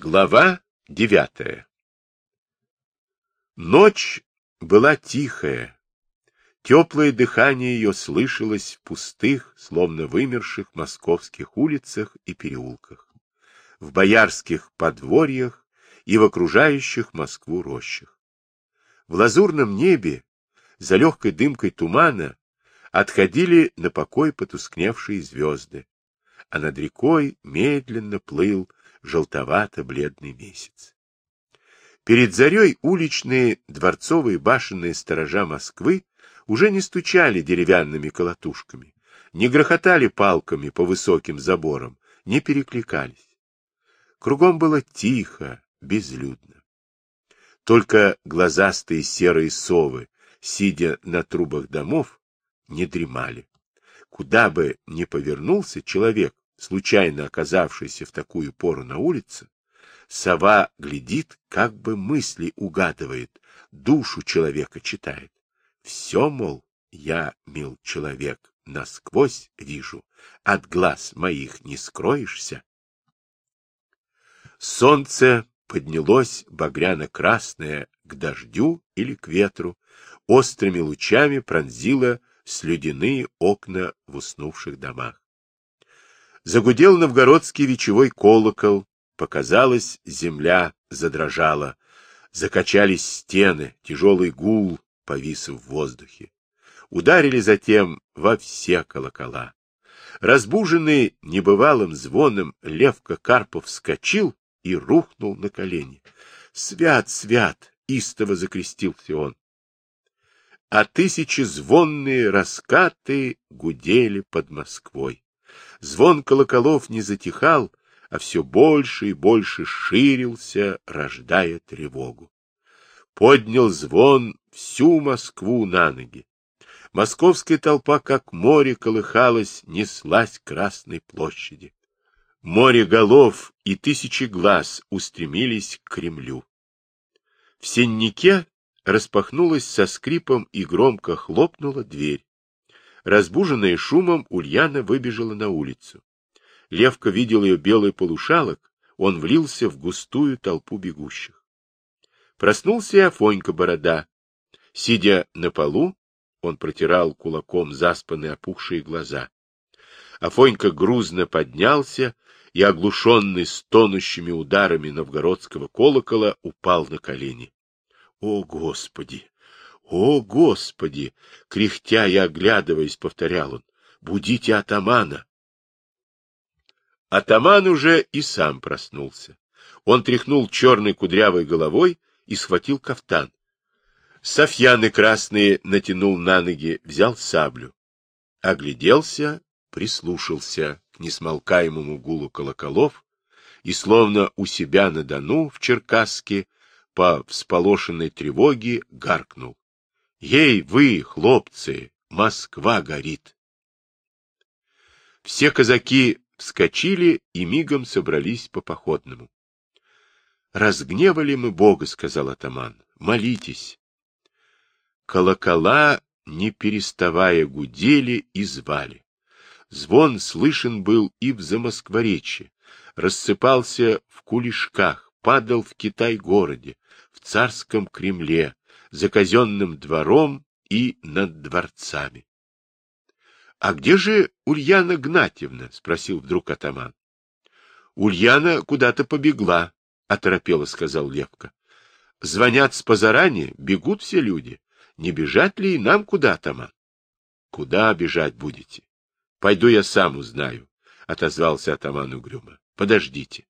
Глава девятая Ночь была тихая. Теплое дыхание ее слышалось в пустых, словно вымерших московских улицах и переулках, в боярских подворьях и в окружающих Москву рощах. В лазурном небе, за легкой дымкой тумана, отходили на покой потускневшие звезды, а над рекой медленно плыл желтовато-бледный месяц. Перед зарей уличные дворцовые башенные сторожа Москвы уже не стучали деревянными колотушками, не грохотали палками по высоким заборам, не перекликались. Кругом было тихо, безлюдно. Только глазастые серые совы, сидя на трубах домов, не дремали. Куда бы ни повернулся человек, случайно оказавшийся в такую пору на улице, сова глядит, как бы мысли угадывает, душу человека читает. Все, мол, я, мил человек, насквозь вижу, от глаз моих не скроешься. Солнце поднялось багряно-красное к дождю или к ветру, острыми лучами пронзило слюдяные окна в уснувших домах. Загудел новгородский вечевой колокол, показалась земля, задрожала, закачались стены, тяжелый гул повис в воздухе. Ударили затем во все колокола. Разбуженный небывалым звоном, Левка Карпов вскочил и рухнул на колени. «Свят, свят!» — истово закрестился он. А тысячи звонные раскаты гудели под Москвой. Звон колоколов не затихал, а все больше и больше ширился, рождая тревогу. Поднял звон всю Москву на ноги. Московская толпа, как море, колыхалась, неслась к Красной площади. Море голов и тысячи глаз устремились к Кремлю. В сеннике распахнулась со скрипом и громко хлопнула дверь. Разбуженная шумом, Ульяна выбежала на улицу. Левка видел ее белый полушалок, он влился в густую толпу бегущих. Проснулся и Афонька Борода. Сидя на полу, он протирал кулаком заспанные опухшие глаза. Афонька грузно поднялся и, оглушенный стонущими ударами новгородского колокола, упал на колени. — О, Господи! «О, Господи!» — кряхтя и оглядываясь, повторял он. «Будите атамана!» Атаман уже и сам проснулся. Он тряхнул черной кудрявой головой и схватил кафтан. Софьяны красные натянул на ноги, взял саблю. Огляделся, прислушался к несмолкаемому гулу колоколов и, словно у себя на Дону в Черкасске, по всполошенной тревоге гаркнул. Ей, вы, хлопцы, Москва горит! Все казаки вскочили и мигом собрались по походному. — Разгневали мы Бога, — сказал атаман, — молитесь. Колокола, не переставая, гудели и звали. Звон слышен был и в Замоскворечье, рассыпался в кулешках, падал в Китай-городе, в царском Кремле, за казенным двором и над дворцами. — А где же Ульяна Гнатьевна? — спросил вдруг атаман. — Ульяна куда-то побегла, — оторопело сказал Левка. — Звонят с позарани, бегут все люди. Не бежать ли и нам куда, атаман? — Куда бежать будете? — Пойду я сам узнаю, — отозвался атаман угрюмо. — Подождите.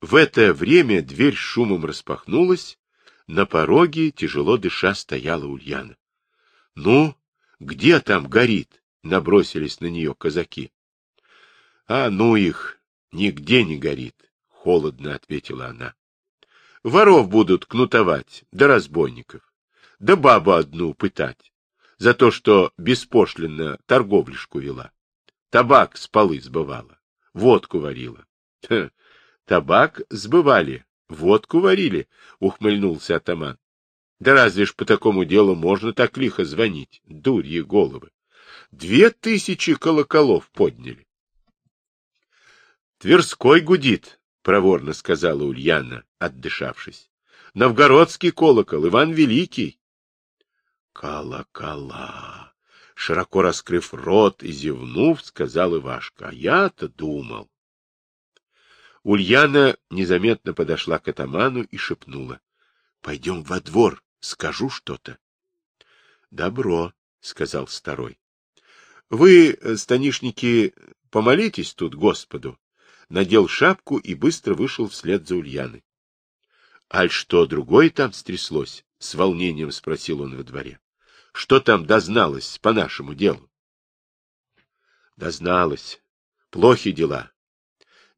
В это время дверь шумом распахнулась, на пороге, тяжело дыша, стояла Ульяна. — Ну, где там горит? — набросились на нее казаки. — А ну их, нигде не горит, — холодно ответила она. — Воров будут кнутовать, да разбойников, да бабу одну пытать, за то, что беспошлинно торговлишку вела. Табак с полы сбывала, водку варила. Табак сбывали, Водку варили, — ухмыльнулся атаман. Да разве ж по такому делу можно так лихо звонить, дурьи головы? Две тысячи колоколов подняли. Тверской гудит, проворно сказала Ульяна, отдышавшись. — Новгородский колокол, Иван Великий. Колокола! Широко раскрыв рот и зевнув, сказал Ивашка. — А я-то думал. Ульяна незаметно подошла к атаману и шепнула. — Пойдем во двор, скажу что-то. — Добро, — сказал старой. — Вы, станишники, помолитесь тут Господу, надел шапку и быстро вышел вслед за Ульяной. — Аль что, другое там стряслось? — с волнением спросил он во дворе. — Что там дозналось по нашему делу? — Дозналось. Плохи дела.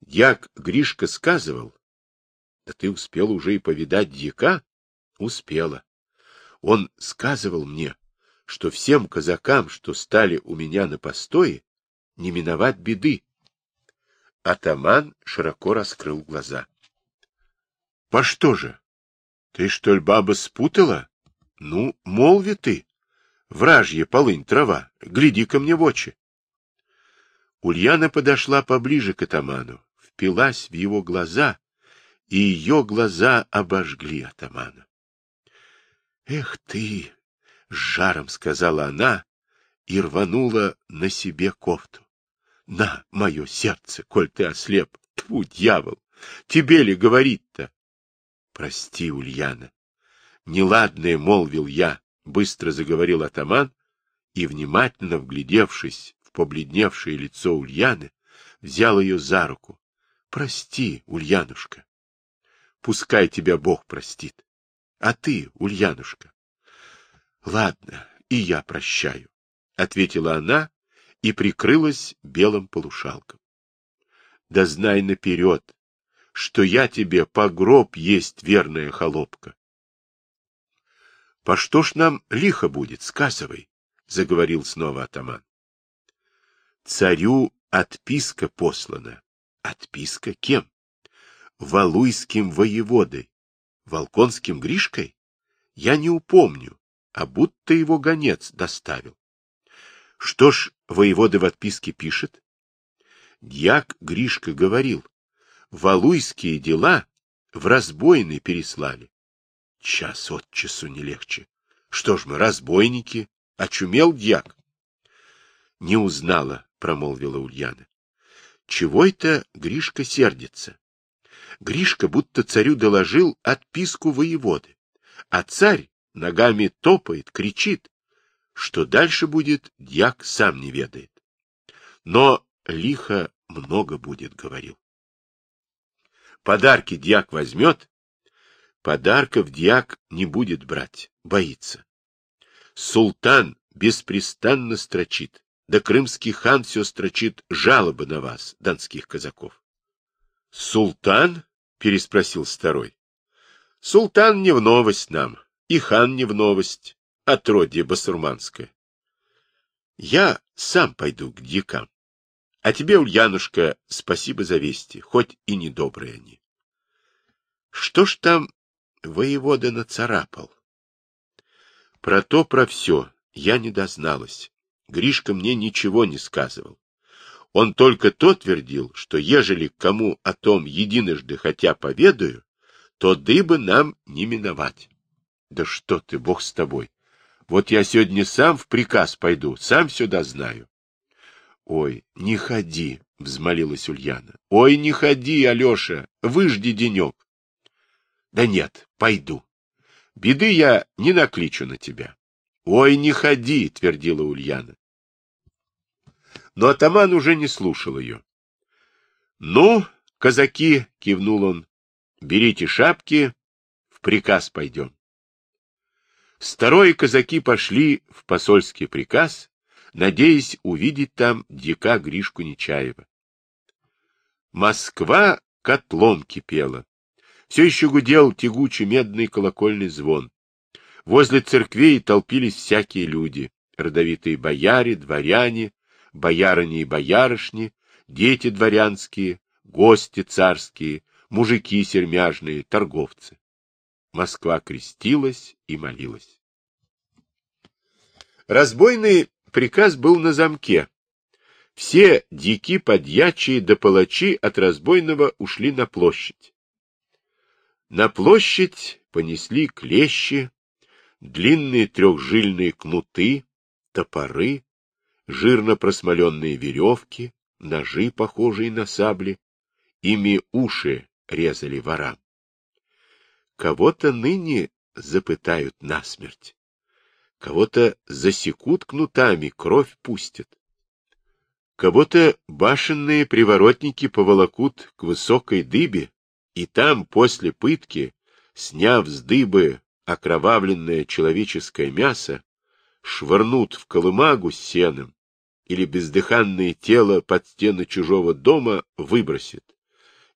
Дьяк Гришка сказывал. — Да ты успела уже и повидать дьяка? — Успела. Он сказывал мне, что всем казакам, что стали у меня на постое, не миновать беды. Атаман широко раскрыл глаза. — По что же? Ты, что ли, баба, спутала? Ну, молви ты. Вражья полынь трава, гляди ко мне в очи. Ульяна подошла поближе к атаману, впилась в его глаза, и ее глаза обожгли атамана. — Эх ты! — с жаром сказала она и рванула на себе кофту. На, мое сердце, коль ты ослеп. Тьфу, дьявол! Тебе ли говорить-то? Прости, Ульяна. Неладное молвил я, быстро заговорил атаман, и, внимательно вглядевшись в побледневшее лицо Ульяны, взял ее за руку. Прости, Ульянушка. Пускай тебя Бог простит. А ты, Ульянушка? Ладно, и я прощаю, — ответила она и прикрылась белым полушалком. Да знай наперед, что я тебе по гроб есть верная холопка. — По что ж нам лихо будет, сказывай, — заговорил снова атаман. — Царю отписка послана. Отписка кем? Валуйским воеводой. Волконским Гришкой? Я не упомню, а будто его гонец доставил. Что ж, воевода в отписке пишет? Дьяк Гришка говорил, валуйские дела в разбойны переслали. Час от часу не легче. Что ж мы, разбойники? Очумел дьяк? Не узнала, промолвила Ульяна. Чего это Гришка сердится? Гришка будто царю доложил отписку воеводы, а царь ногами топает, кричит, что дальше будет, дьяк сам не ведает. Но лихо много будет, говорил. Подарки дьяк возьмет, подарков дьяк не будет брать, боится. Султан беспрестанно строчит, да крымский хан все строчит жалобы на вас, донских казаков. — Султан? — переспросил старой. — Султан не в новость нам, и хан не в новость отродье басурманское. Я сам пойду к дьякам. А тебе, Ульянушка, спасибо за вести, хоть и недобрые они. Что ж там воевода нацарапал? Про то, про все я не дозналась. Гришка мне ничего не сказывал. Он только то твердил, что ежели кому о том единожды хотя поведаю, то дыбы нам не миновать. Да что ты, бог с тобой! Вот я сегодня сам в приказ пойду, сам сюда знаю. — Ой, не ходи, — взмолилась Ульяна. — Ой, не ходи, Алеша, выжди денек. — Да нет, пойду. Беды я не накличу на тебя. — Ой, не ходи, — твердила Ульяна. Но атаман уже не слушал ее. — Ну, казаки, — кивнул он, — берите шапки, в приказ пойдем. Старые казаки пошли в посольский приказ, надеясь увидеть там дика Гришку Нечаева. Москва котлом кипела. Все еще гудел тягучий медный колокольный звон. Возле церквей толпились всякие люди, родовитые бояре, дворяне, боярыни и боярышни, дети дворянские, гости царские, мужики сермяжные, торговцы. Москва крестилась и молилась. Разбойный приказ был на замке. Все дики, подьячие да палачи от разбойного ушли на площадь. На площадь понесли клещи, длинные трехжильные кнуты, топоры, жирно просмоленные веревки, ножи, похожие на сабли. Ими уши резали ворам. Кого-то ныне запытают насмерть. Кого-то засекут кнутами, кровь пустят. Кого-то башенные приворотники поволокут к высокой дыбе, и там, после пытки, сняв с дыбы окровавленное человеческое мясо, швырнут в колымагу с сеном или бездыханное тело под стены чужого дома выбросит.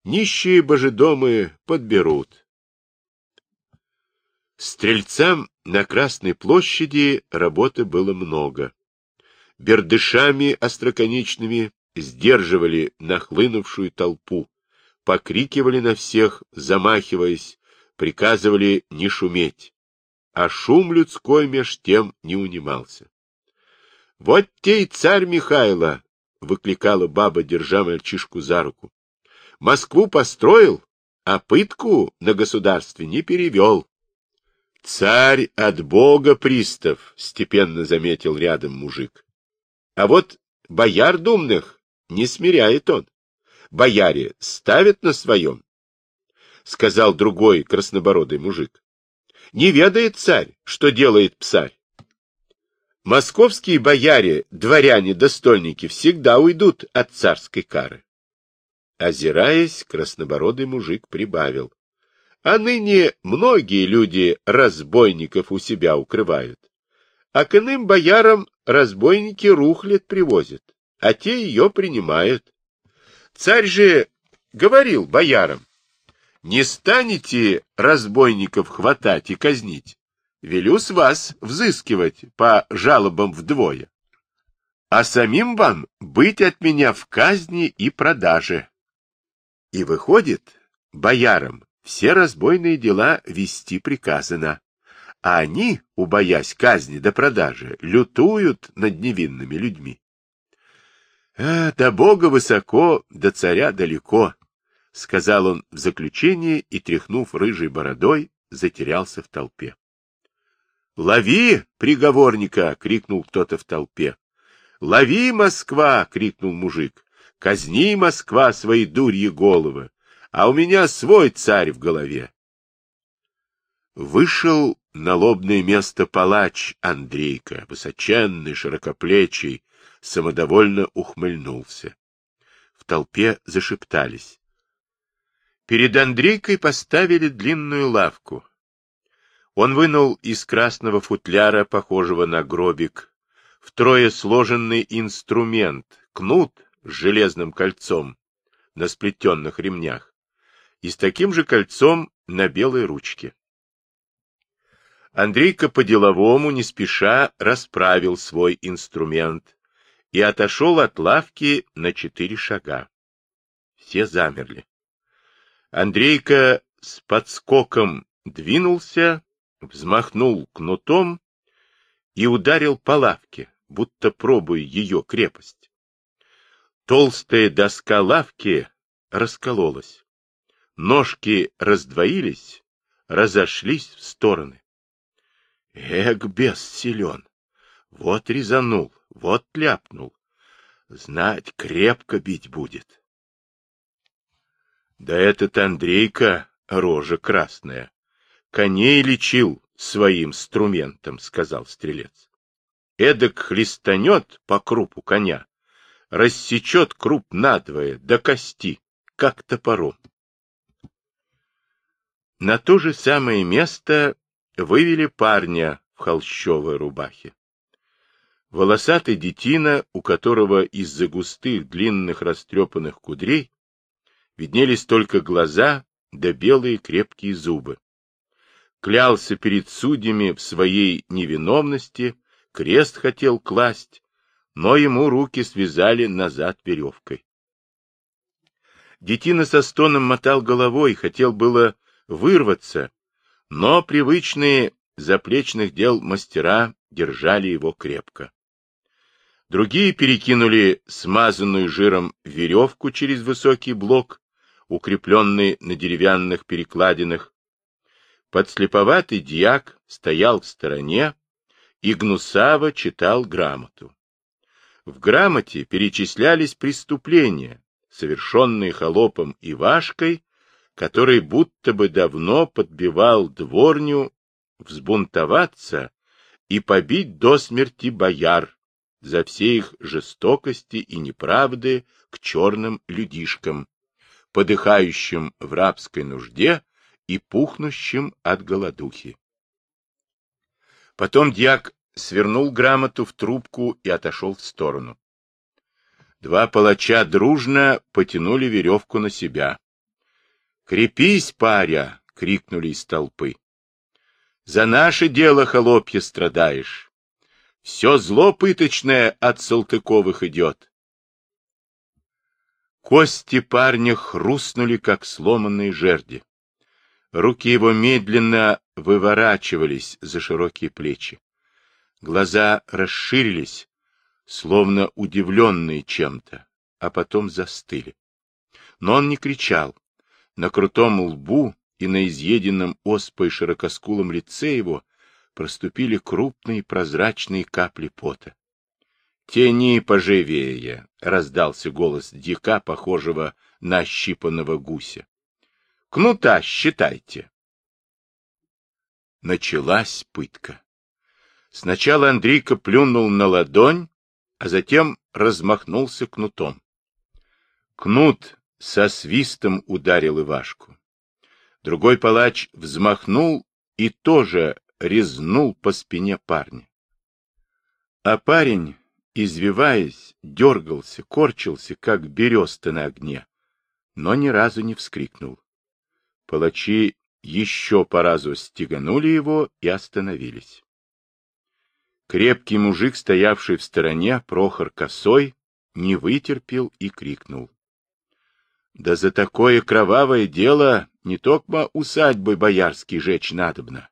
Нищие божедомы подберут. Стрельцам на Красной площади работы было много. Бердышами остроконечными сдерживали нахлынувшую толпу, покрикивали на всех, замахиваясь, приказывали не шуметь. А шум людской меж тем не унимался. — Вот те и царь Михайло! — выкликала баба, держа мальчишку за руку. — Москву построил, а пытку на государстве не перевел. — Царь от бога пристав, — степенно заметил рядом мужик. — А вот бояр думных не смиряет он. Бояре ставят на своем, — сказал другой краснобородый мужик. — Не ведает царь, что делает псарь. Московские бояре, дворяне, достольники всегда уйдут от царской кары. Озираясь, краснобородый мужик прибавил. А ныне многие люди разбойников у себя укрывают. А к иным боярам разбойники рухлят привозят, а те ее принимают. Царь же говорил боярам, не станете разбойников хватать и казнить, велю с вас взыскивать по жалобам вдвое, а самим вам быть от меня в казни и продаже. И выходит, боярам все разбойные дела вести приказано, а они, убоясь казни до продажи, лютуют над невинными людьми. А, до Бога высоко, до царя далеко, — сказал он в заключение и, тряхнув рыжей бородой, затерялся в толпе. — Лови приговорника! — крикнул кто-то в толпе. — Лови, Москва! — крикнул мужик. — Казни, Москва, свои дурьи головы! А у меня свой царь в голове. Вышел на лобное место палач Андрейка, высоченный, широкоплечий, самодовольно ухмыльнулся. В толпе зашептались. Перед Андрейкой поставили длинную лавку. Он вынул из красного футляра, похожего на гробик, втрое сложенный инструмент, кнут с железным кольцом на сплетенных ремнях и с таким же кольцом на белой ручке. Андрейка по-деловому, не спеша, расправил свой инструмент и отошел от лавки на четыре шага. Все замерли. Андрейка с подскоком двинулся, взмахнул кнутом и ударил по лавке, будто пробуя ее крепость. Толстая доска лавки раскололась. Ножки раздвоились, разошлись в стороны. Эк, бес силен! Вот резанул, вот ляпнул. Знать, крепко бить будет. Да этот Андрейка рожа красная. Коней лечил своим инструментом, сказал стрелец. Эдак хлестанет по крупу коня, рассечет круп надвое до кости, как топором. На то же самое место вывели парня в холщовой рубахе. Волосатый детина, у которого из-за густых длинных растрепанных кудрей виднелись только глаза да белые крепкие зубы. Клялся перед судьями в своей невиновности, крест хотел класть, но ему руки связали назад веревкой. Детина со стоном мотал головой, хотел было вырваться, но привычные заплечных дел мастера держали его крепко. Другие перекинули смазанную жиром веревку через высокий блок, укрепленный на деревянных перекладинах. Подслеповатый дьяк стоял в стороне и гнусаво читал грамоту. В грамоте перечислялись преступления, совершенные холопом Ивашкой, который будто бы давно подбивал дворню взбунтоваться и побить до смерти бояр за все их жестокости и неправды к черным людишкам, подыхающим в рабской нужде и пухнущим от голодухи. Потом дьяк свернул грамоту в трубку и отошел в сторону. Два палача дружно потянули веревку на себя. «Крепись, паря!» — крикнули из толпы. «За наше дело, холопья, страдаешь. Все зло пыточное от Салтыковых идет». Кости парня хрустнули, как сломанные жерди. Руки его медленно выворачивались за широкие плечи. Глаза расширились, словно удивленные чем-то, а потом застыли. Но он не кричал. На крутом лбу и на изъеденном оспой широкоскулом лице его проступили крупные прозрачные капли пота. «Тяни поживее!» — раздался голос дика, похожего на ощипанного гуся. «Кнута считайте!» Началась пытка. Сначала Андрейка плюнул на ладонь, а затем размахнулся кнутом. Кнут со свистом ударил Ивашку. Другой палач взмахнул и тоже резнул по спине парня. А парень, извиваясь, дергался, корчился, как береста на огне, но ни разу не вскрикнул. Палачи еще по разу стеганули его и остановились. Крепкий мужик, стоявший в стороне, Прохор Косой, не вытерпел и крикнул. — Да за такое кровавое дело не только усадьбы боярский жечь надобно,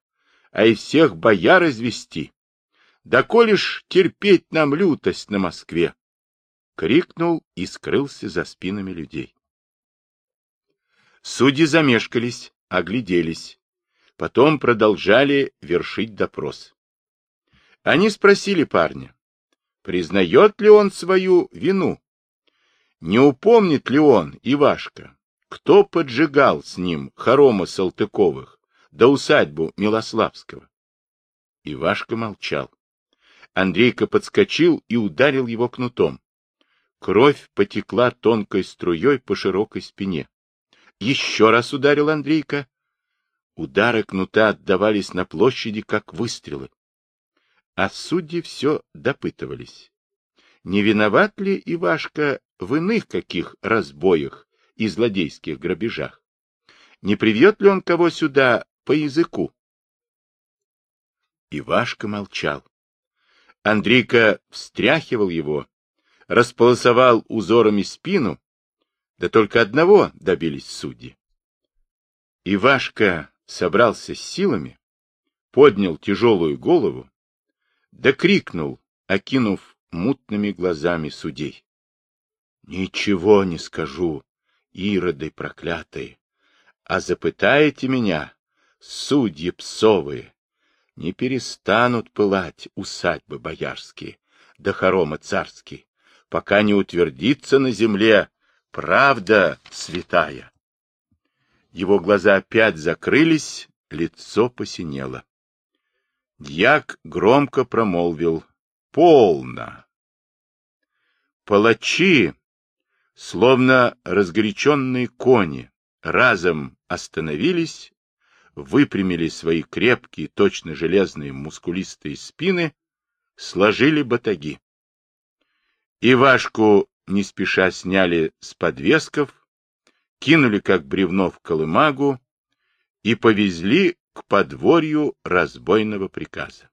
а и всех бояр извести. Да коли ж терпеть нам лютость на Москве! Крикнул и скрылся за спинами людей. Судьи замешкались, огляделись. Потом продолжали вершить допрос. Они спросили парня, признает ли он свою вину, не упомнит ли он, Ивашка, кто поджигал с ним хорома Салтыковых до усадьбу Милославского. Ивашка молчал. Андрейка подскочил и ударил его кнутом. Кровь потекла тонкой струей по широкой спине. Еще раз ударил Андрейка. Удары кнута отдавались на площади, как выстрелы. А судьи все допытывались. Не виноват ли Ивашка в иных каких разбоях и злодейских грабежах? Не привьет ли он кого сюда по языку? Ивашка молчал. Андрейка встряхивал его, располосовал узорами спину, да только одного добились судьи. Ивашка собрался с силами, поднял тяжелую голову да крикнул, окинув мутными глазами судей. — Ничего не скажу, ироды проклятые, а запытаете меня, судьи псовые, не перестанут пылать усадьбы боярские, да хоромы царские, пока не утвердится на земле правда святая. Его глаза опять закрылись, лицо посинело. Дьяк громко промолвил «Полно!». Палачи, словно разгоряченные кони, разом остановились, выпрямили свои крепкие, точно железные мускулистые спины, сложили батаги. Ивашку не спеша сняли с подвесков, кинули как бревно в колымагу и повезли к подворью разбойного приказа.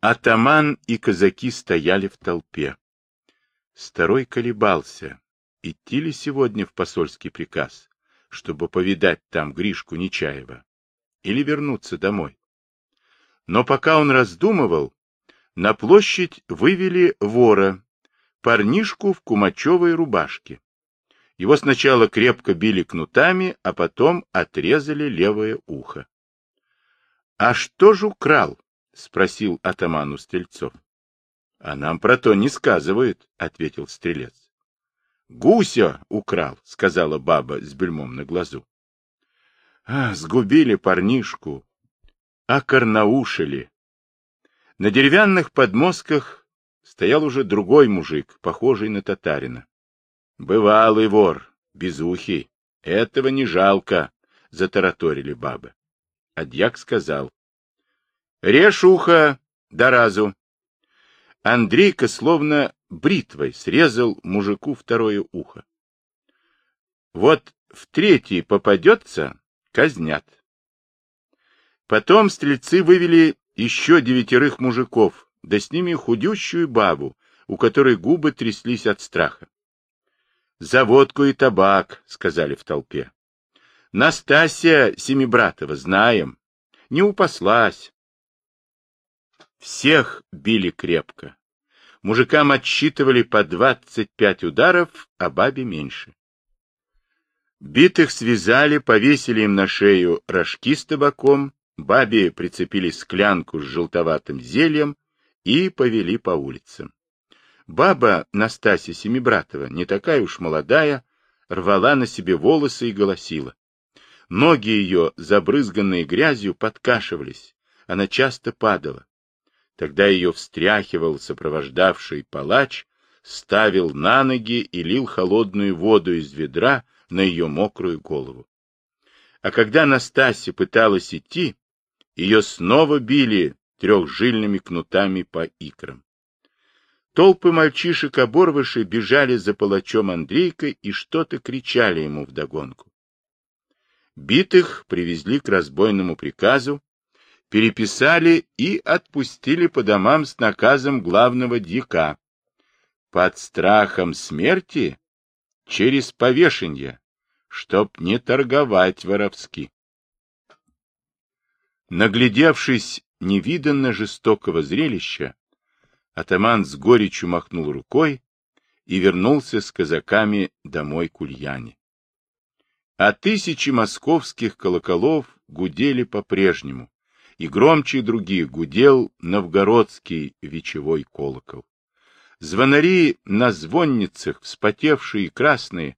Атаман и казаки стояли в толпе. Старой колебался, идти ли сегодня в посольский приказ, чтобы повидать там Гришку Нечаева, или вернуться домой. Но пока он раздумывал, На площадь вывели вора, парнишку в кумачевой рубашке. Его сначала крепко били кнутами, а потом отрезали левое ухо. — А что ж украл? — спросил атаман стрельцов. — А нам про то не сказывают, — ответил стрелец. — Гуся украл, — сказала баба с бельмом на глазу. — А, сгубили парнишку, а карнаушили. На деревянных подмостках стоял уже другой мужик, похожий на татарина. Бывалый вор, безухий, этого не жалко, затараторили бабы. А дьяк сказал, режь ухо, да разу. Андрейка словно бритвой срезал мужику второе ухо. Вот в третий попадется, казнят. Потом стрельцы вывели еще девятерых мужиков, да с ними худющую бабу, у которой губы тряслись от страха. За водку и табак, сказали в толпе. Настасья Семибратова, знаем. Не упаслась. Всех били крепко. Мужикам отсчитывали по двадцать пять ударов, а бабе меньше. Битых связали, повесили им на шею рожки с табаком, бабе прицепили склянку с желтоватым зельем и повели по улицам. Баба Настасья Семибратова, не такая уж молодая, рвала на себе волосы и голосила. Ноги ее, забрызганные грязью, подкашивались, она часто падала. Тогда ее встряхивал сопровождавший палач, ставил на ноги и лил холодную воду из ведра на ее мокрую голову. А когда Настасья пыталась идти, ее снова били трехжильными кнутами по икрам. Толпы мальчишек-оборвышей бежали за палачом Андрейкой и что-то кричали ему вдогонку. Битых привезли к разбойному приказу, переписали и отпустили по домам с наказом главного дьяка. Под страхом смерти через повешенье, чтоб не торговать воровски. Наглядевшись невиданно жестокого зрелища, Атаман с горечью махнул рукой и вернулся с казаками домой к Ульяне. А тысячи московских колоколов гудели по-прежнему, и громче других гудел новгородский вечевой колокол. Звонари на звонницах, вспотевшие и красные,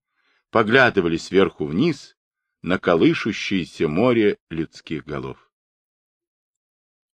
поглядывали сверху вниз на колышущееся море людских голов.